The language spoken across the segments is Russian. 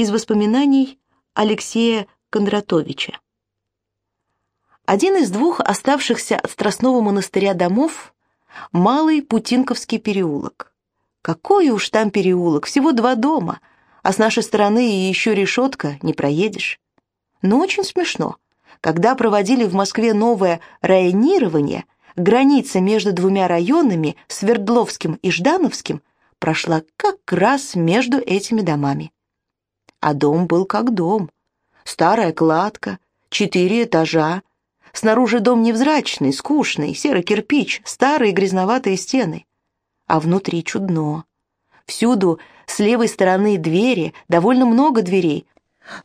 Из воспоминаний Алексея Кондратовича. Один из двух оставшихся от Страстного монастыря домов — Малый Путинковский переулок. Какой уж там переулок, всего два дома, а с нашей стороны еще решетка, не проедешь. Но очень смешно. Когда проводили в Москве новое районирование, граница между двумя районами, Свердловским и Ждановским, прошла как раз между этими домами. А дом был как дом. Старая кладка, четыре этажа. Снаружи дом невзрачный, скучный, серый кирпич, старые грязноватые стены. А внутри чудно. Всюду с левой стороны двери, довольно много дверей,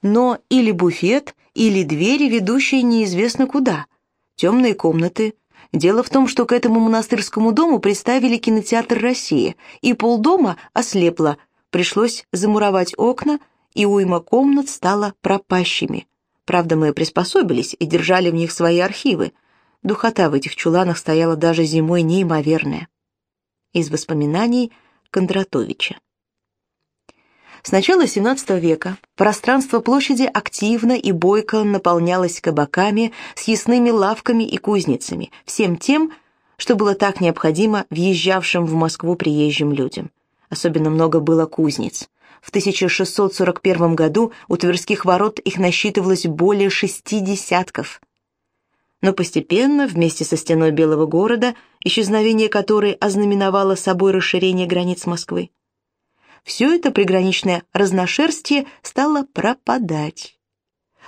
но или буфет, или двери, ведущие неизвестно куда. Темные комнаты. Дело в том, что к этому монастырскому дому приставили кинотеатр «Россия», и полдома ослепло, пришлось замуровать окна, и уйма комнат стала пропащими. Правда, мы приспособились и держали в них свои архивы. Духота в этих чуланах стояла даже зимой неимоверная. Из воспоминаний Кондратовича. С начала XVII века пространство площади активно и бойко наполнялось кабаками, съестными лавками и кузницами, всем тем, что было так необходимо въезжавшим в Москву приезжим людям. Особенно много было кузниц. В 1641 году у Тверских ворот их насчитывалось более шести десятков. Но постепенно, вместе со стеной Белого города, исчезновение которой ознаменовало собой расширение границ Москвы, все это приграничное разношерстие стало пропадать.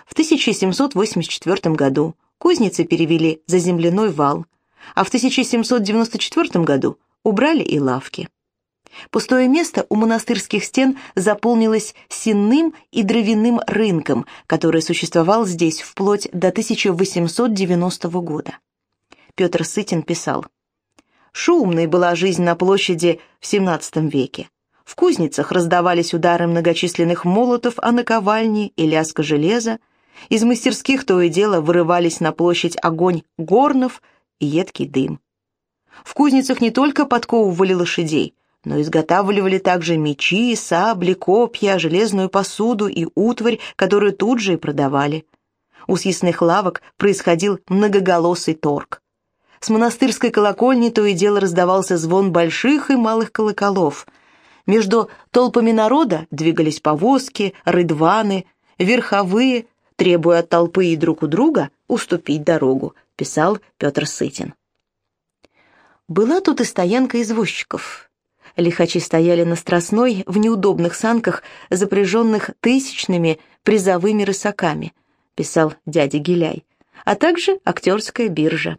В 1784 году кузницы перевели за земляной вал, а в 1794 году убрали и лавки. Пустое место у монастырских стен заполнилось сенным и дровяным рынком, который существовал здесь вплоть до 1890 года. Петр Сытин писал, «Шумной была жизнь на площади в XVII веке. В кузницах раздавались удары многочисленных молотов о наковальни и лязга железа. Из мастерских то и дело вырывались на площадь огонь горнов и едкий дым. В кузницах не только подковывали лошадей, но изготавливали также мечи, сабли, копья, железную посуду и утварь, которую тут же и продавали. У съестных лавок происходил многоголосый торг. С монастырской колокольни то и дело раздавался звон больших и малых колоколов — между толпами народа двигались повозки, рыдваны, верховые, требуя от толпы и друг у друга уступить дорогу, писал Петр Сытин. Была тут и стоянка извозчиков. Лихачи стояли на Страстной в неудобных санках, запряженных тысячными призовыми рысаками, писал дядя Гиляй, а также актерская биржа.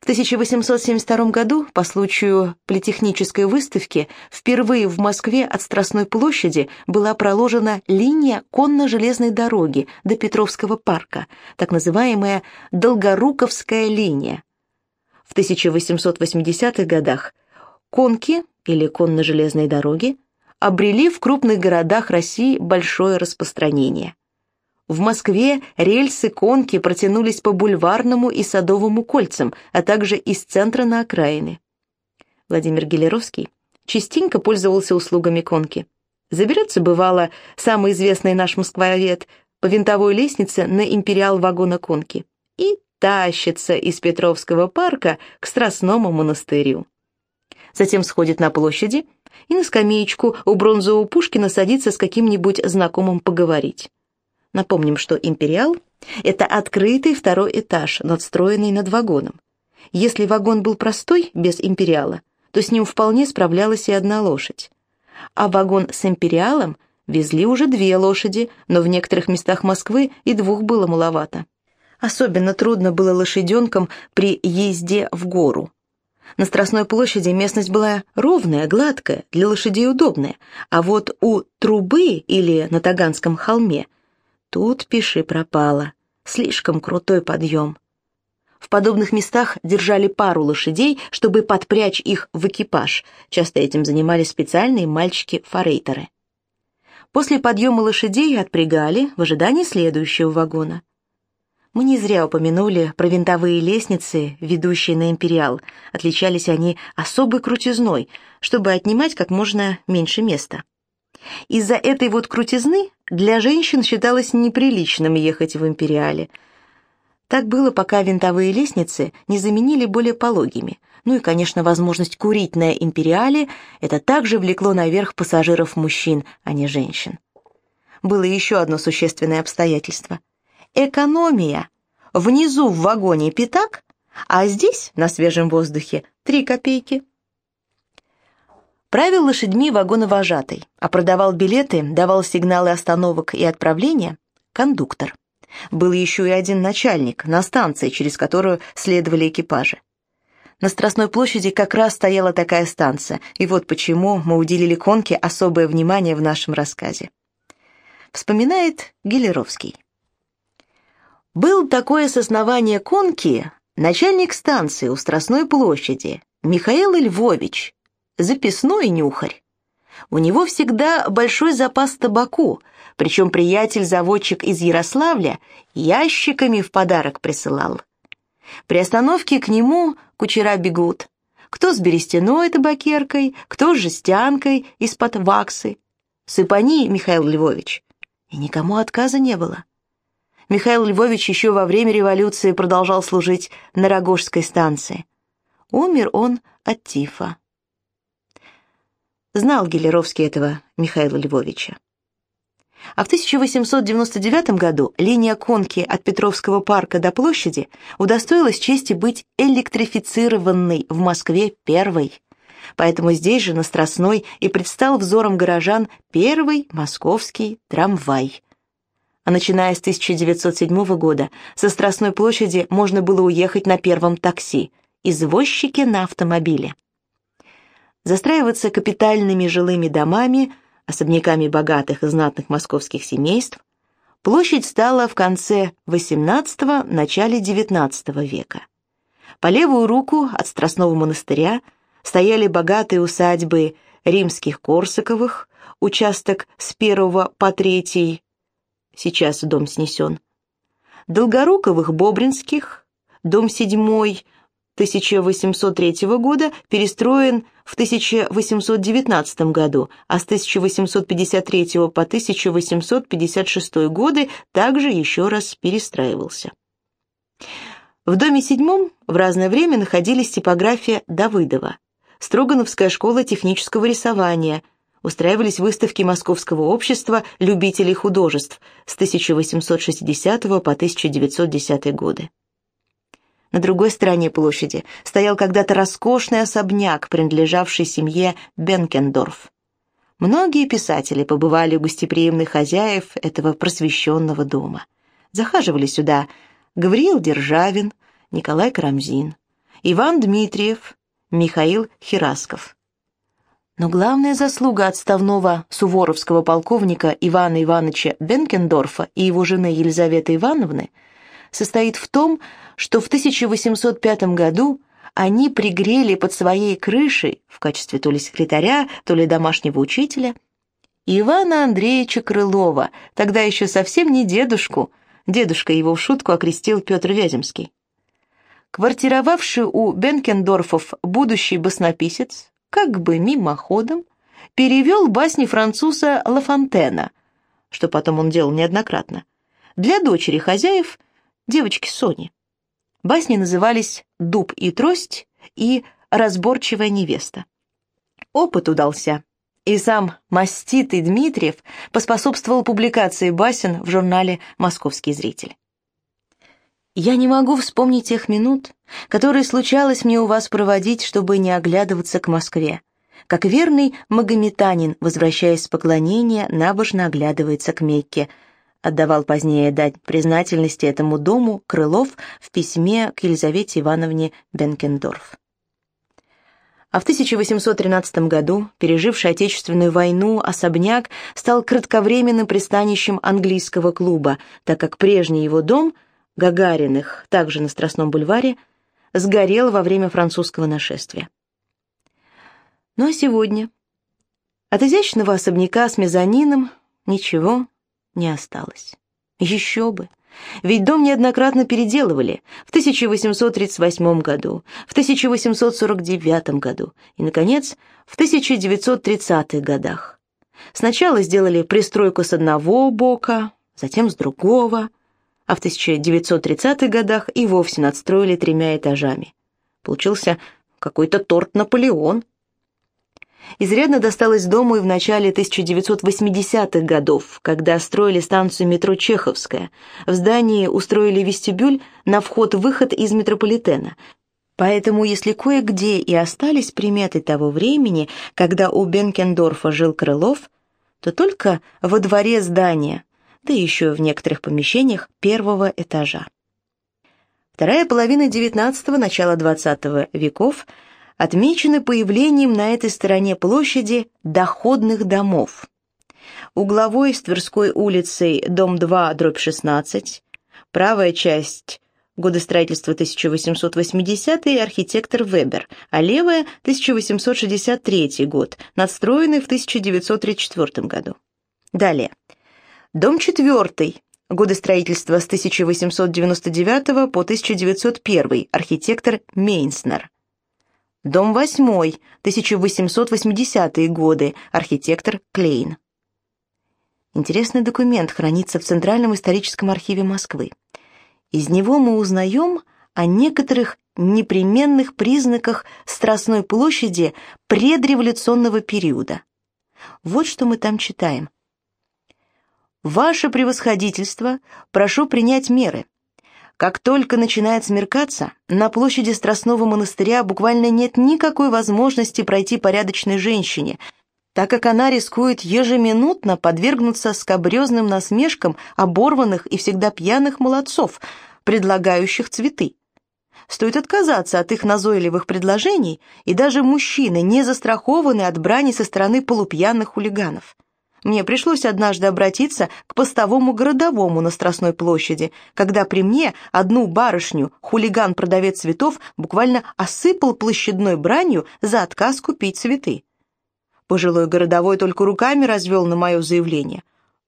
В 1872 году, по случаю политехнической выставки, впервые в Москве от Страстной площади была проложена линия конно-железной дороги до Петровского парка, так называемая Долгоруковская линия. В 1880-х годах конки, или конно-железные дороги, обрели в крупных городах России большое распространение. В Москве рельсы конки протянулись по бульварному и садовому кольцам, а также из центра на окраины. Владимир Гелеровский частенько пользовался услугами конки. Заберется, бывало, самый известный наш москвовед по винтовой лестнице на империал вагона конки и тащится из Петровского парка к Страстному монастырю. Затем сходит на площади и на скамеечку у бронзового Пушкина садится с каким-нибудь знакомым поговорить. Напомним, что «Империал» — это открытый второй этаж, надстроенный над вагоном. Если вагон был простой, без «Империала», то с ним вполне справлялась и одна лошадь. А вагон с «Империалом» везли уже две лошади, но в некоторых местах Москвы и двух было маловато. Особенно трудно было лошаденкам при езде в гору. На Страстной площади местность была ровная, гладкая, для лошадей удобная, а вот у трубы или на Таганском холме – Тут пиши пропало. Слишком крутой подъем. В подобных местах держали пару лошадей, чтобы подпрячь их в экипаж. Часто этим занимались специальные мальчики-форейтеры. После подъема лошадей отпрягали в ожидании следующего вагона. Мы не зря упомянули про винтовые лестницы, ведущие на «Империал». Отличались они особой крутизной, чтобы отнимать как можно меньше места. Из-за этой вот крутизны для женщин считалось неприличным ехать в империале. Так было, пока винтовые лестницы не заменили более пологими. Ну и, конечно, возможность курить на империале – это также влекло наверх пассажиров мужчин, а не женщин. Было еще одно существенное обстоятельство. Экономия. Внизу в вагоне пятак, а здесь, на свежем воздухе, три копейки. Правил лошадьми вагоновожатый, а продавал билеты, давал сигналы остановок и отправления кондуктор. Был еще и один начальник на станции, через которую следовали экипажи. На Страстной площади как раз стояла такая станция, и вот почему мы уделили конке особое внимание в нашем рассказе. Вспоминает Гелеровский. Был такое с основания конки начальник станции у Страстной площади Михаил Львович, записной нюхарь. У него всегда большой запас табаку, причем приятель-заводчик из Ярославля ящиками в подарок присылал. При остановке к нему кучера бегут. Кто с берестяной табакеркой, кто с жестянкой из-под ваксы. Сыпани, Михаил Львович. И никому отказа не было. Михаил Львович еще во время революции продолжал служить на Рогожской станции. Умер он от тифа. Знал Гелеровский этого Михаила Львовича. А в 1899 году линия конки от Петровского парка до площади удостоилась чести быть электрифицированной в Москве первой. Поэтому здесь же, на Страстной, и предстал взором горожан первый московский трамвай. А начиная с 1907 года со Страстной площади можно было уехать на первом такси, извозчики на автомобиле застраиваться капитальными жилыми домами, особняками богатых и знатных московских семейств, площадь стала в конце XVIII – начале XIX века. По левую руку от Страстного монастыря стояли богатые усадьбы римских Корсаковых, участок с первого по третий, сейчас дом снесен, Долгоруковых Бобринских, дом седьмой – 1803 года перестроен в 1819 году, а с 1853 по 1856 годы также еще раз перестраивался. В доме седьмом в разное время находились типография Давыдова, Строгановская школа технического рисования, устраивались выставки Московского общества любителей художеств с 1860 по 1910 годы. На другой стороне площади стоял когда-то роскошный особняк, принадлежавший семье Бенкендорф. Многие писатели побывали у гостеприимных хозяев этого просвещенного дома. Захаживали сюда Гавриил Державин, Николай Карамзин, Иван Дмитриев, Михаил Хирасков. Но главная заслуга отставного суворовского полковника Ивана Ивановича Бенкендорфа и его жены Елизаветы Ивановны состоит в том, что в 1805 году они пригрели под своей крышей в качестве то ли секретаря, то ли домашнего учителя Ивана Андреевича Крылова, тогда еще совсем не дедушку, дедушка его в шутку окрестил Петр Вяземский. Квартировавший у Бенкендорфов будущий баснописец, как бы мимоходом, перевел басни француза Лафонтена, что потом он делал неоднократно, для дочери хозяев, девочки Сони. Басни назывались «Дуб и трость» и «Разборчивая невеста». Опыт удался, и сам маститый Дмитриев поспособствовал публикации басен в журнале «Московский зритель». Я не могу вспомнить тех минут, которые случалось мне у вас проводить, чтобы не оглядываться к Москве. Как верный магометанин, возвращаясь с поклонения, набожно оглядывается к Мекке – отдавал позднее дать признательности этому дому Крылов в письме к Елизавете Ивановне Бенкендорф. А в 1813 году, переживший Отечественную войну, особняк стал кратковременным пристанищем английского клуба, так как прежний его дом, Гагариных, также на Страстном бульваре, сгорел во время французского нашествия. Ну а сегодня? От изящного особняка с мезонином ничего не осталось. Еще бы! Ведь дом неоднократно переделывали в 1838 году, в 1849 году и, наконец, в 1930-х годах. Сначала сделали пристройку с одного бока, затем с другого, а в 1930-х годах и вовсе надстроили тремя этажами. Получился какой-то торт Наполеон. Изрядно досталось дому и в начале 1980-х годов, когда строили станцию метро Чеховская. В здании устроили вестибюль на вход-выход из метрополитена. Поэтому, если кое-где и остались приметы того времени, когда у Бенкендорфа жил Крылов, то только во дворе здания, да еще в некоторых помещениях первого этажа. Вторая половина XIX – начала XX веков отмечены появлением на этой стороне площади доходных домов. Угловой с Тверской улицей, дом 2, дробь 16, правая часть – годы строительства 1880 архитектор Вебер, а левая – 1863 год, надстроенный в 1934 году. Далее. Дом 4, годы строительства с 1899 по 1901, архитектор Мейнснер. Дом 8, 1880-е годы, архитектор Клейн. Интересный документ хранится в Центральном историческом архиве Москвы. Из него мы узнаем о некоторых непременных признаках Страстной площади предреволюционного периода. Вот что мы там читаем. «Ваше превосходительство, прошу принять меры. Как только начинает смеркаться, на площади Страстного монастыря буквально нет никакой возможности пройти порядочной женщине, так как она рискует ежеминутно подвергнуться скобрезным насмешкам оборванных и всегда пьяных молодцов, предлагающих цветы. Стоит отказаться от их назойливых предложений, и даже мужчины не застрахованы от брани со стороны полупьяных хулиганов. Мне пришлось однажды обратиться к постовому городовому на Страстной площади, когда при мне одну барышню хулиган-продавец цветов буквально осыпал площадной бранью за отказ купить цветы. Пожилой городовой только руками развел на мое заявление.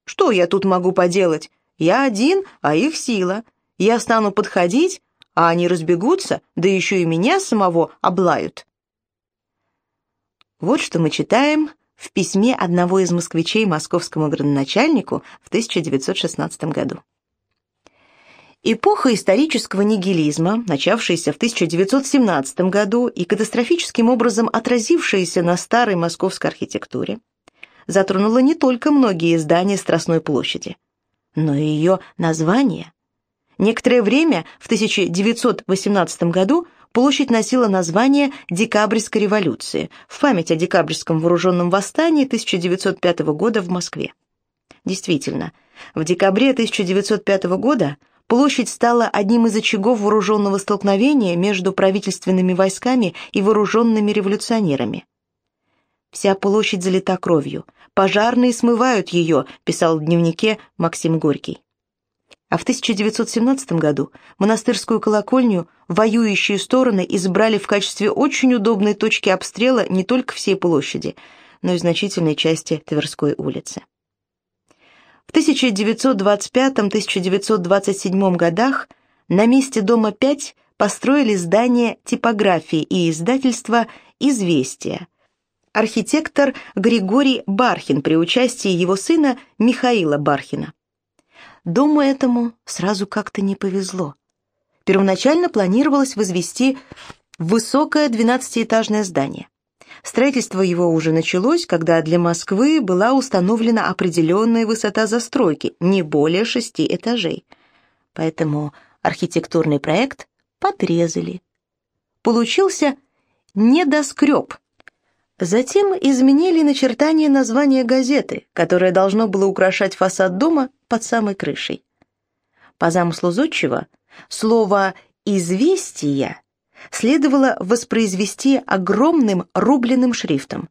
«Что я тут могу поделать? Я один, а их сила. Я стану подходить, а они разбегутся, да еще и меня самого облают». Вот что мы читаем в письме одного из москвичей московскому градоначальнику в 1916 году. Эпоха исторического нигилизма, начавшаяся в 1917 году и катастрофическим образом отразившаяся на старой московской архитектуре, затронула не только многие здания Страстной площади, но и ее название. Некоторое время, в 1918 году, площадь носила название Декабрьской революции в память о декабрьском вооруженном восстании 1905 года в Москве. Действительно, в декабре 1905 года площадь стала одним из очагов вооруженного столкновения между правительственными войсками и вооруженными революционерами. «Вся площадь залита кровью. Пожарные смывают ее», писал в дневнике Максим Горький. А в 1917 году монастырскую колокольню воюющие стороны избрали в качестве очень удобной точки обстрела не только всей площади, но и значительной части Тверской улицы. В 1925-1927 годах на месте дома 5 построили здание типографии и издательства «Известия». Архитектор Григорий Бархин при участии его сына Михаила Бархина. Дому этому сразу как-то не повезло. Первоначально планировалось возвести высокое двенадцатиэтажное здание. Строительство его уже началось, когда для Москвы была установлена определенная высота застройки, не более шести этажей. Поэтому архитектурный проект подрезали. Получился недоскреб, Затем изменили начертание названия газеты, которое должно было украшать фасад дома под самой крышей. По замыслу Зодчего, слово «известия» следовало воспроизвести огромным рубленным шрифтом.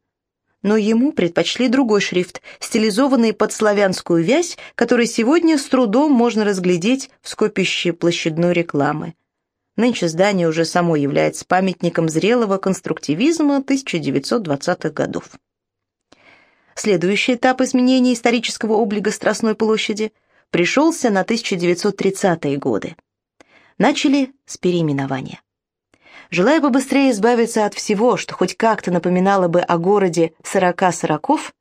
Но ему предпочли другой шрифт, стилизованный под славянскую вязь, который сегодня с трудом можно разглядеть в скопище площадной рекламы. Нынче здание уже само является памятником зрелого конструктивизма 1920-х годов. Следующий этап изменения исторического облика Страстной площади пришелся на 1930-е годы. Начали с переименования. Желая побыстрее избавиться от всего, что хоть как-то напоминало бы о городе сорока сороков,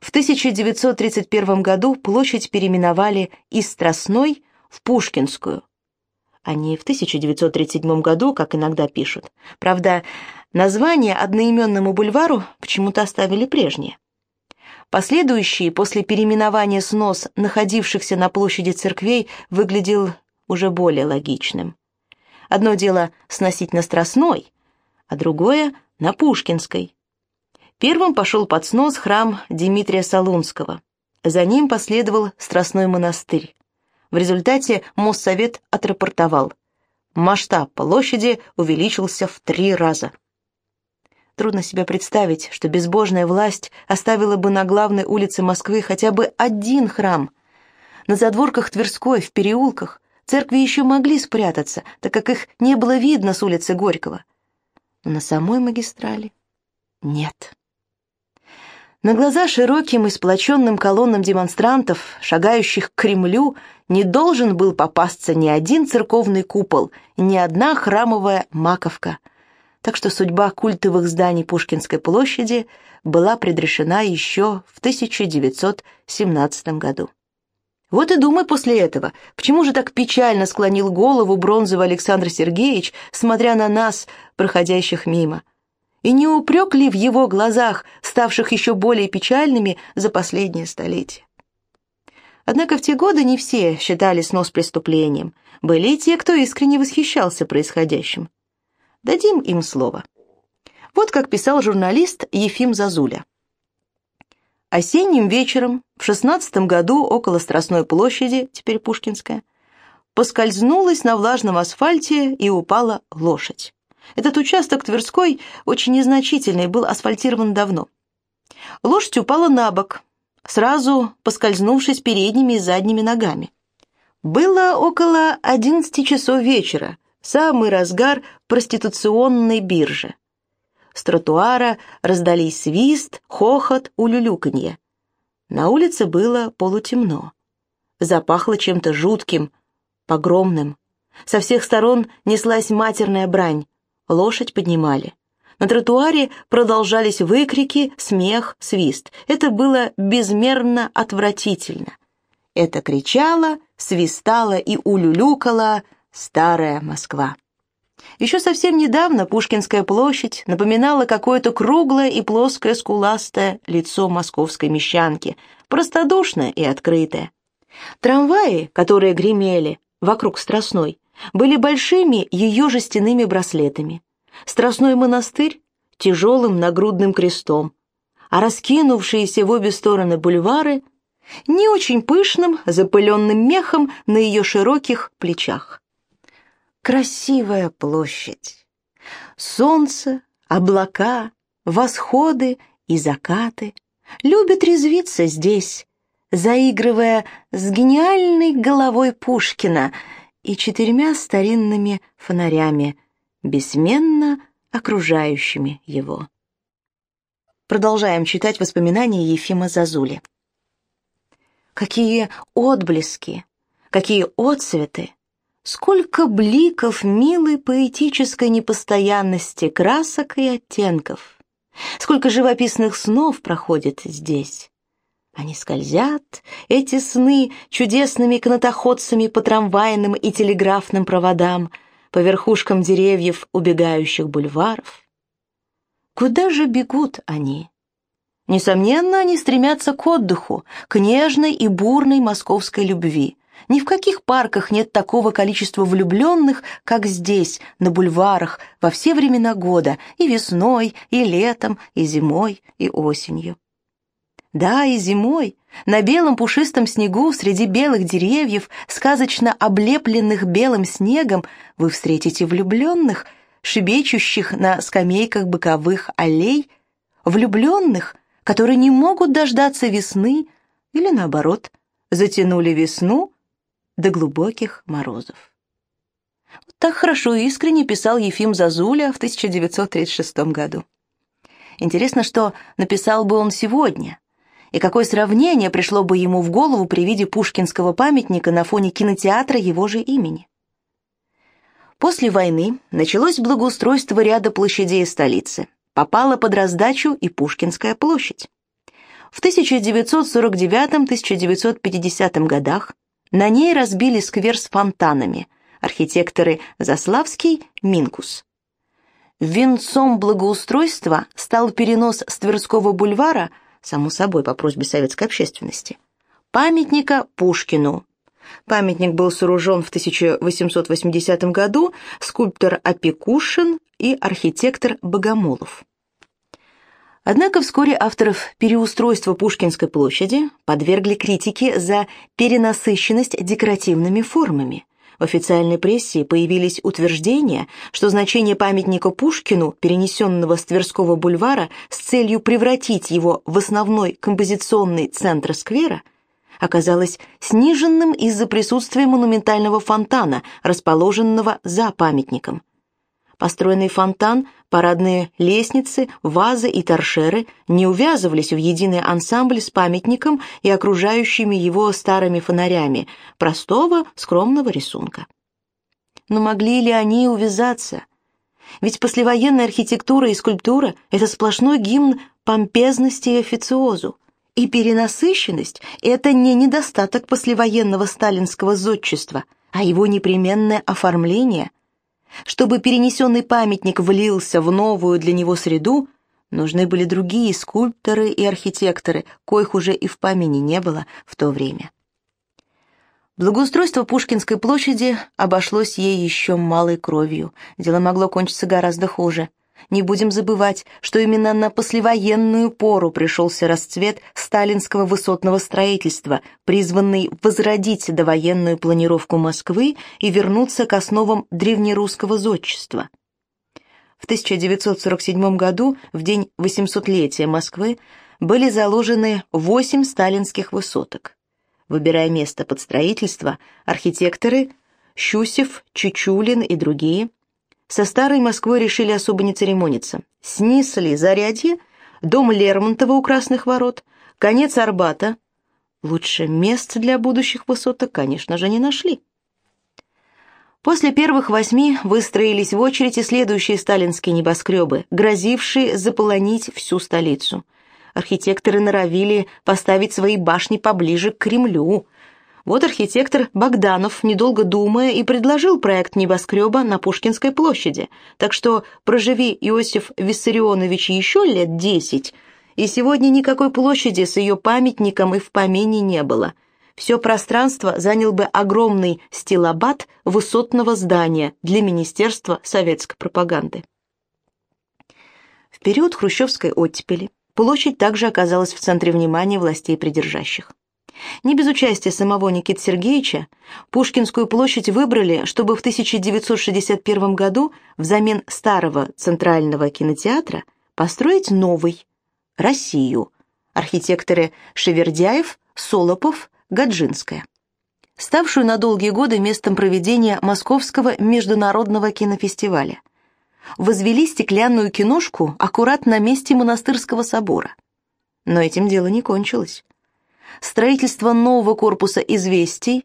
В 1931 году площадь переименовали из Страстной в Пушкинскую, не в 1937 году, как иногда пишут. Правда, название одноименному бульвару почему-то оставили прежнее. Последующий после переименования снос находившихся на площади церквей выглядел уже более логичным. Одно дело сносить на Страстной, а другое — на Пушкинской. Первым пошел под снос храм Дмитрия Солунского. За ним последовал Страстной монастырь. В результате Моссовет отрапортовал. Масштаб площади увеличился в три раза. Трудно себе представить, что безбожная власть оставила бы на главной улице Москвы хотя бы один храм. На задворках Тверской, в переулках, церкви еще могли спрятаться, так как их не было видно с улицы Горького. Но на самой магистрали нет. На глаза широким и сплоченным колоннам демонстрантов, шагающих к Кремлю, не должен был попасться ни один церковный купол, ни одна храмовая маковка. Так что судьба культовых зданий Пушкинской площади была предрешена еще в 1917 году. Вот и думай после этого, почему же так печально склонил голову бронзовый Александр Сергеевич, смотря на нас, проходящих мимо и не упрек ли в его глазах, ставших еще более печальными за последнее столетие. Однако в те годы не все считали снос преступлением, были и те, кто искренне восхищался происходящим. Дадим им слово. Вот как писал журналист Ефим Зазуля. Осенним вечером в шестнадцатом году около Страстной площади, теперь Пушкинская, поскользнулась на влажном асфальте и упала лошадь. Этот участок Тверской очень незначительный, был асфальтирован давно. Лошадь упала на бок, сразу поскользнувшись передними и задними ногами. Было около одиннадцати часов вечера, самый разгар проституционной биржи. С тротуара раздались свист, хохот, улюлюканье. На улице было полутемно. Запахло чем-то жутким, погромным. Со всех сторон неслась матерная брань лошадь поднимали. На тротуаре продолжались выкрики, смех, свист. Это было безмерно отвратительно. Это кричала, свистала и улюлюкала старая Москва. Еще совсем недавно Пушкинская площадь напоминала какое-то круглое и плоское скуластое лицо московской мещанки, простодушное и открытое. Трамваи, которые гремели вокруг Страстной, были большими ее жестяными браслетами. Страстной монастырь — тяжелым нагрудным крестом, а раскинувшиеся в обе стороны бульвары — не очень пышным, запыленным мехом на ее широких плечах. Красивая площадь. Солнце, облака, восходы и закаты любят резвиться здесь, заигрывая с гениальной головой Пушкина — и четырьмя старинными фонарями, бессменно окружающими его. Продолжаем читать воспоминания Ефима Зазули. Какие отблески, какие отцветы, сколько бликов милой поэтической непостоянности красок и оттенков, сколько живописных снов проходит здесь. Они скользят, эти сны, чудесными канатоходцами по трамвайным и телеграфным проводам, по верхушкам деревьев убегающих бульваров. Куда же бегут они? Несомненно, они стремятся к отдыху, к нежной и бурной московской любви. Ни в каких парках нет такого количества влюбленных, как здесь, на бульварах, во все времена года, и весной, и летом, и зимой, и осенью. Да, и зимой, на белом пушистом снегу, среди белых деревьев, сказочно облепленных белым снегом, вы встретите влюбленных, шебечущих на скамейках боковых аллей, влюбленных, которые не могут дождаться весны или, наоборот, затянули весну до глубоких морозов. Вот так хорошо и искренне писал Ефим Зазуля в 1936 году. Интересно, что написал бы он сегодня – и какое сравнение пришло бы ему в голову при виде пушкинского памятника на фоне кинотеатра его же имени. После войны началось благоустройство ряда площадей столицы. Попала под раздачу и Пушкинская площадь. В 1949-1950 годах на ней разбили сквер с фонтанами, архитекторы Заславский, Минкус. Венцом благоустройства стал перенос с Тверского бульвара, само собой по просьбе советской общественности, памятника Пушкину. Памятник был сооружен в 1880 году скульптор Опекушин и архитектор Богомолов. Однако вскоре авторов переустройства Пушкинской площади подвергли критике за перенасыщенность декоративными формами. В официальной прессе появились утверждения, что значение памятника Пушкину, перенесенного с Тверского бульвара с целью превратить его в основной композиционный центр сквера, оказалось сниженным из-за присутствия монументального фонтана, расположенного за памятником. Построенный фонтан, парадные лестницы, вазы и торшеры не увязывались в единый ансамбль с памятником и окружающими его старыми фонарями, простого, скромного рисунка. Но могли ли они увязаться? Ведь послевоенная архитектура и скульптура — это сплошной гимн помпезности и официозу. И перенасыщенность — это не недостаток послевоенного сталинского зодчества, а его непременное оформление, чтобы перенесенный памятник влился в новую для него среду, нужны были другие скульпторы и архитекторы, коих уже и в помине не было в то время. Благоустройство Пушкинской площади обошлось ей еще малой кровью. Дело могло кончиться гораздо хуже. Не будем забывать, что именно на послевоенную пору пришелся расцвет сталинского высотного строительства, призванный возродить довоенную планировку Москвы и вернуться к основам древнерусского зодчества. В 1947 году, в день 800-летия Москвы, были заложены восемь сталинских высоток. Выбирая место под строительство, архитекторы Щусев, Чучулин и другие со старой Москвой решили особо не церемониться. Снесли Зарядье, дом Лермонтова у Красных ворот, конец Арбата. Лучше мест для будущих высоток, конечно же, не нашли. После первых восьми выстроились в очередь и следующие сталинские небоскребы, грозившие заполонить всю столицу. Архитекторы норовили поставить свои башни поближе к Кремлю, вот архитектор Богданов, недолго думая, и предложил проект небоскреба на Пушкинской площади. Так что проживи Иосиф Виссарионович еще лет десять, и сегодня никакой площади с ее памятником и в помине не было. Все пространство занял бы огромный стилобат высотного здания для Министерства советской пропаганды. В период хрущевской оттепели площадь также оказалась в центре внимания властей придержащих. Не без участия самого Никиты Сергеевича Пушкинскую площадь выбрали, чтобы в 1961 году взамен старого Центрального кинотеатра построить новый – Россию. Архитекторы Шевердяев, Солопов, Гаджинская. Ставшую на долгие годы местом проведения Московского международного кинофестиваля. Возвели стеклянную киношку аккурат на месте монастырского собора. Но этим дело не кончилось строительство нового корпуса «Известий»,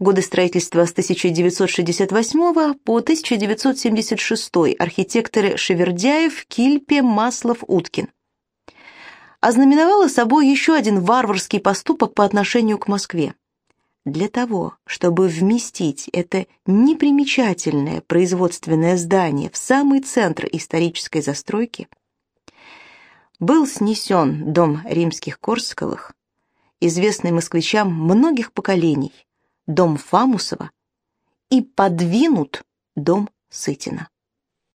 годы строительства с 1968 по 1976, архитекторы Шевердяев, Кильпе, Маслов, Уткин. Ознаменовало собой еще один варварский поступок по отношению к Москве. Для того, чтобы вместить это непримечательное производственное здание в самый центр исторической застройки, был снесен дом римских Корсковых, известный москвичам многих поколений, дом Фамусова, и подвинут дом Сытина.